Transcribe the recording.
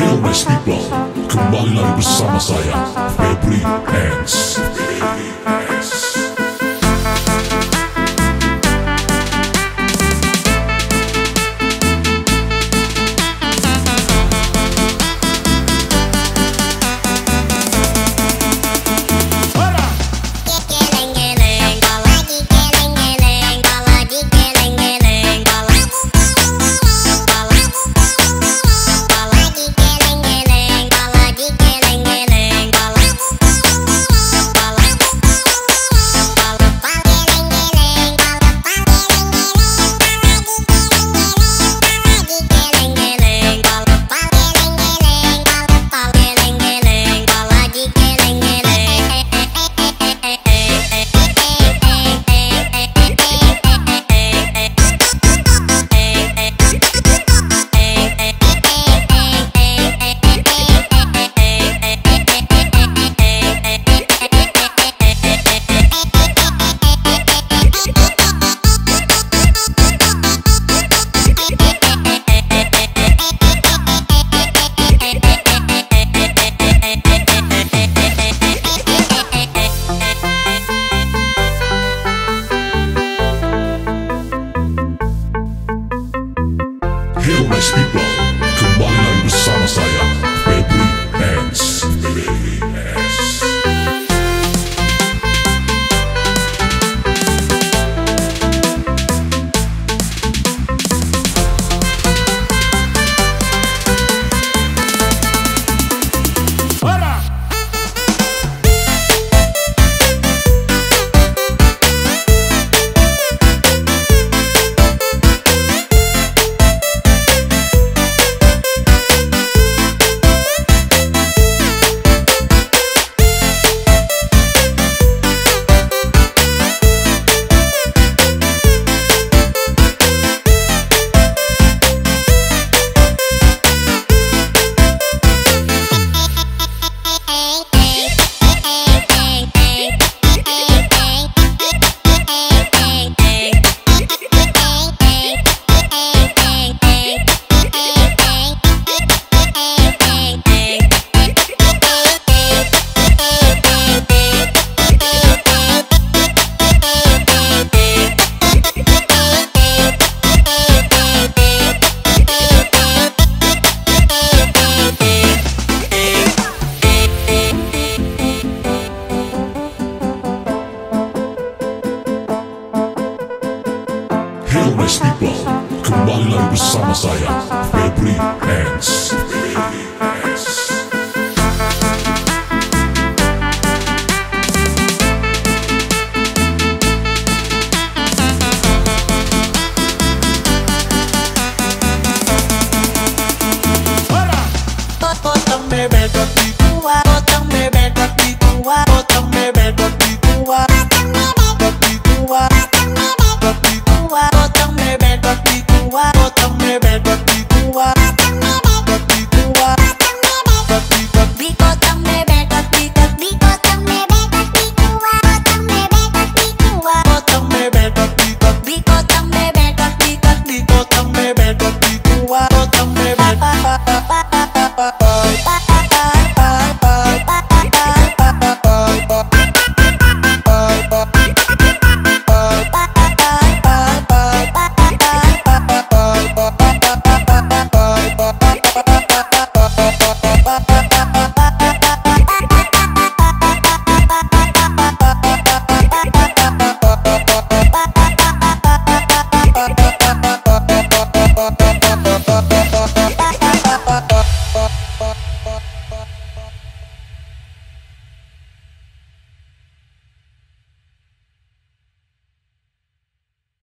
nice people, kembali lagi bersama saya, Febri Hands. Nice people, kembali lagi bersama saya, Febri. Potong bebek